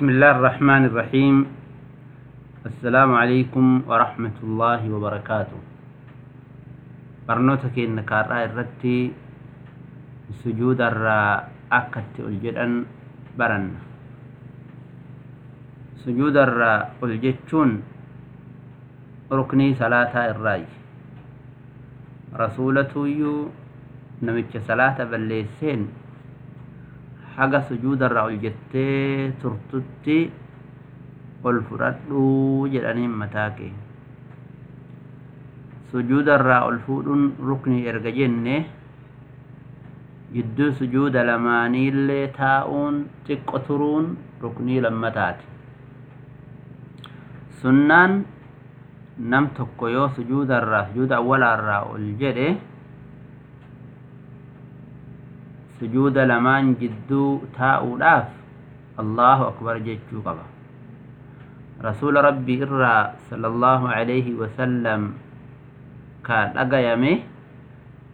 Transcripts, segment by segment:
بسم الله الرحمن الرحيم. السلام عليكم ورحمة الله وبركاته. برنوتك إن كارا الرتي سجود الرا أكت الجدن برن. سجود الرا الجتشون ركني صلاة الراي. رسولة يو نمتش صلاة بليسين. Haga sujuudarraa ol jettee turtutti ol fudhadhuu jedhaniin mataa kee sujuudarraa ol fuudhuun ruknii erga jenne jidduu sujuuda lamaaniillee taa'uun xiqqo turuun ruknii lammataati sunnaan nam tokko yoo sujuudarraa sujuuda awwalaarraa ol jedhe sujuuda lamaan jidduu taa'uudhaaf allahu akbar jechuu qaba rasuula rabbii irraa sallallahu alayhi wasallam ka dhagayame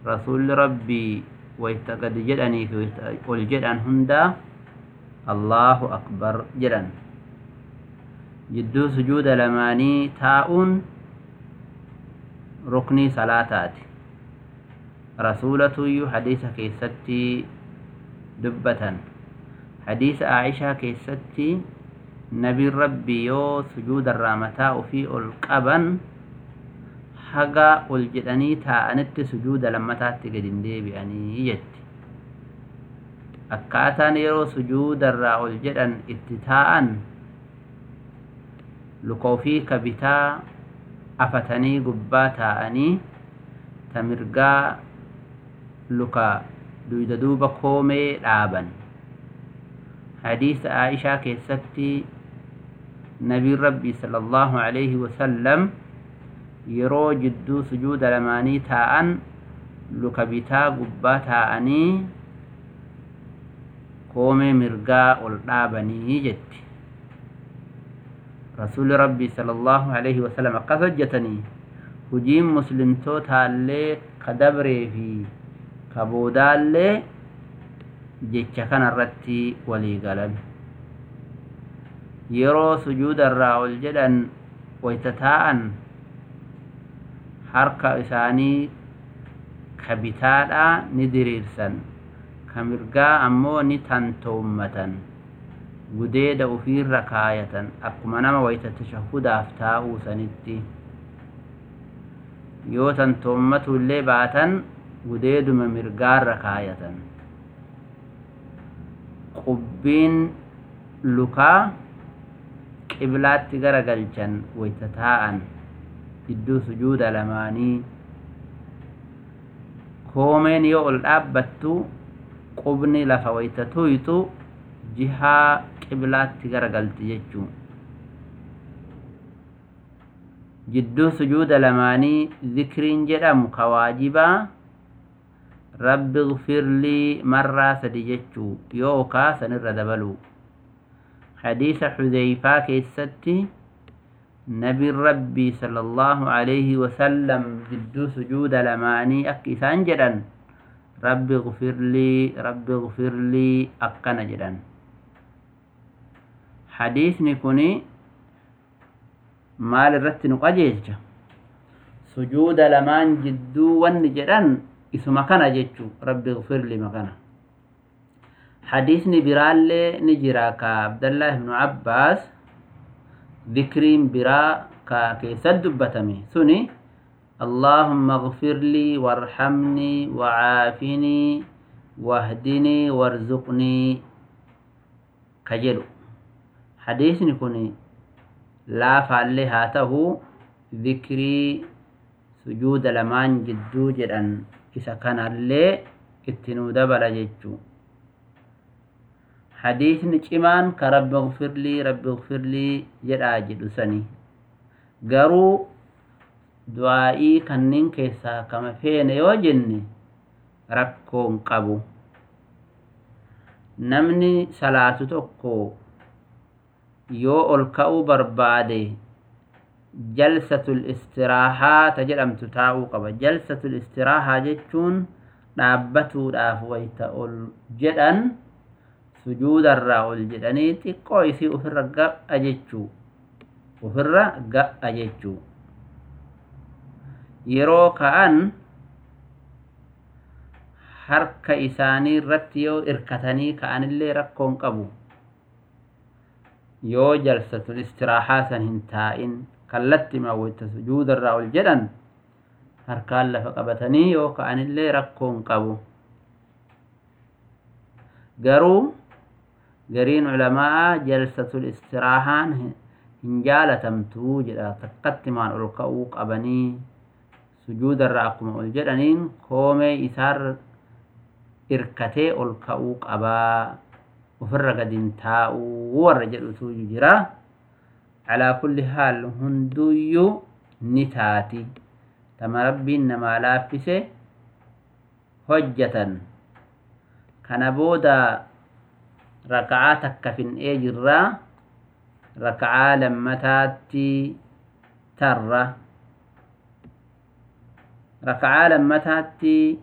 rasuulli rabbii wayta gad jedhanii fi ol jedhan hundaa allahu akbar jedhan jidduu sujuuda lamaanii taa'uun ruknii salaataati rasuulatuyyuu hadiisa keessatti dubbatan hadiisa aishaa keessatti nabiin rabbii yoo sujuudarraa mataa ofii ol qaban haga ol jedhanii taa'anitti sujuuda lammataatti gad hin deebi'anii jetti akkaataan yeroo sujuudarraa ol jedhan itti taa'an luka ofii ka afatanii gubbaa taa'anii ta luka دويددوب كومي لعبا حديث عائشة كيستي نبي ربي صلى الله عليه وسلم يرو جدو سجود لماني تاعا لكبتا قبا تاعني كومي مرقا والعبني جدي رسول ربي صلى الله عليه وسلم قصد جتني هجيم مسلم توتا اللي قدبري فيه ka boodaallee jecha kanarratti walii galan. Yeroo sujuudarraa ol jedhan wayta taa'an harka isaanii ka bitaadhaa ni diriirsan. Ka mirgaa ammoo ni tantoommatan. Gudeeda ufiirra kaayatan. Akkuma nama wayta tashahudaaf taa'uu sanitti. Yoo tantoommatuillee baatan gudeeduma mirgaarra kaayatan qubbiin lukaa qiblaatti gara galchan wayta taa'an jidduu sujuuda lamaanii koomeen yoo ol dhaabbattu qubni lafa wayta tuyxu jihaa qiblaatti gara galti jechuu jidduu sujuuda lamaanii zikriin jedhamu ka rabbi gfirlii marraa sadi jechuu yookaa sanirra dabaluu hadiisa xudeyfaa keessatti nabiin rabbii sala allahu alayhi wasallam jidduu sujuuda lamaanii akka isaan jedhan rabbi gfirlii rabbi gfirlii akkana jedhan hadiisni kuni maal irratti nu qajeelcha sujuuda lamaan jidduu wanni jedhan isuma kana jechu rabbi gfirli makana hadiisni biraallee ni jira ka abdallah ibnu abbaas dhikriin biraa ka keessat dubbatame suni اللهم اغفر لي وارحمني وعافني واهدني وارزقني كجلو حديثني كوني لا فعلي هاته ذكري سجود لمان جدو جدن isa kanallee itti nuu dabala jechuu. Hadiisni cimaan ka rabbi gfirlii rabbi gfirlii jedhaa jedhu sani. Garuu du'aa'ii kanneen keessaa kama feene yoo jenne rakkoon qabu. Namni salaatu tokko yoo ol ka'uu barbaade jalsatul istiraahaa ta jedhamtu taa'uu qaba. Jalsatul istiraahaa jechuun dhaabbatuudhaaf wayta ol jedhan sujuudarraa ol jedhanii xiqqoo isii ofirra ga'a jechuu. Ofirra ga'a jechuu. Yeroo ka'an harka isaanii irratti yoo irkatanii ka'anillee rakkoon qabu. Yoo jalsatul istiraahaa san hin taa'in kallatti maawwata sujuudarraa ol jedhan harkaan lafa qabatanii yoo ka'anillee rakkoon qabu garuu gariin culamaa jalsatul istiraahaan hin jaalatamtuu jedha takkatti maan ol ka'uu qabanii sujuudarraa akkuma ol jedhaniin koomee isaarra irkatee ol ka'uu qabaa ofirra gadin taa'uu warra jedhutu jira على كل حال هندوي نتاتي. تم ربي إنما لابسه حجة. كان بودا ركعاتك كفن اجرا ركعة لما تاتي ترى. ركعة لما تاتي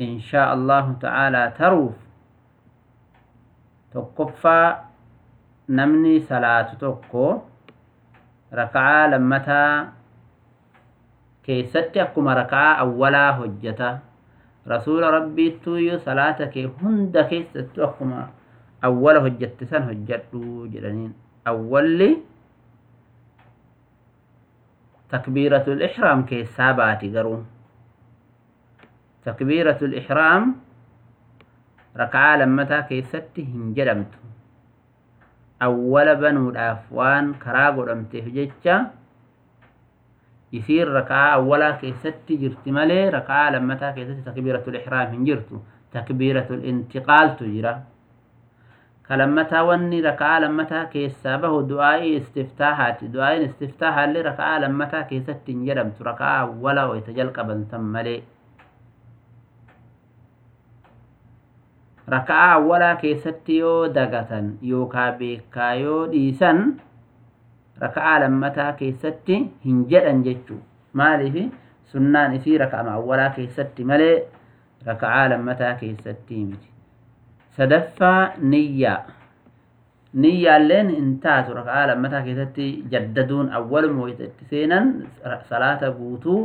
إن شاء الله تعالى تروف. تقفى نمني صلاة توكو ركعة لمتا كي ستيك كما ركعة أولا هجتا رسول ربي تويو هند كي ستيكو كما أولا هجتا سن هجتو جرنين أولي تكبيرة الإحرام كي ساباتي قرو تكبيرة الإحرام ركعة لمتا كي ستي هنجرمتو أول الأفوان أفوان كراغور أمتيه جيتشا يصير ركعة أولا كيستي جرتي مالي ركعة لما تا كيستي تكبيرة الإحرام من جرتو تكبيرة الانتقال تجرى كلما تا واني ركعة لما تا كيستابه دعائي استفتاحات دعائي استفتاحة اللي ركعة لما تا كيستي انجرمت ركعة أولا ويتجلق بنتم مالي raka'aa awwalaa keessatti yoo dagatan yookaa beekaa yoo dhiisan raka'aa lammataa keessatti hin jedhan jechuu. Maaliif? Sunnaan isii raka'ama awwalaa keessatti malee raka'aa lammataa keessatti miti. Sadaffaa niyyaa. Niyyaalleen hin taatu raka'aa lammataa keessatti jaddaduun awwaluma waytatti seenan salaata guutuu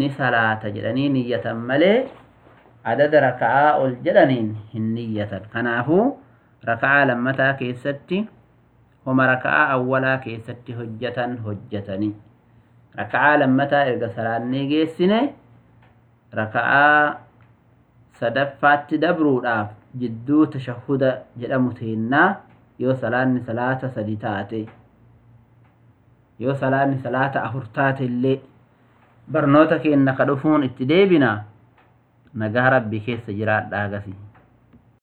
ni salaata jedhanii niyyatan malee adada raka'aa ol jedhaniin hin niyyatan kanaafuu raka'aa lammataa keessatti homa raka'aa awwalaa keessatti hojjatan hojjatanii raka'aa lammataa erga salaannee geessine raka'aa sadaffaatti dabruudhaaf jidduu tashahuda jedhamu teennaa yoo salaanni salaata sadi taate yoo salaanni salaata afur taate illee barnoota keenna ka dhufuun itti deebina nagaa rabbii keessa jiraadhaa gasi